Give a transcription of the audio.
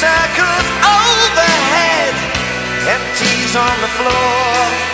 circles overhead, empties on the floor.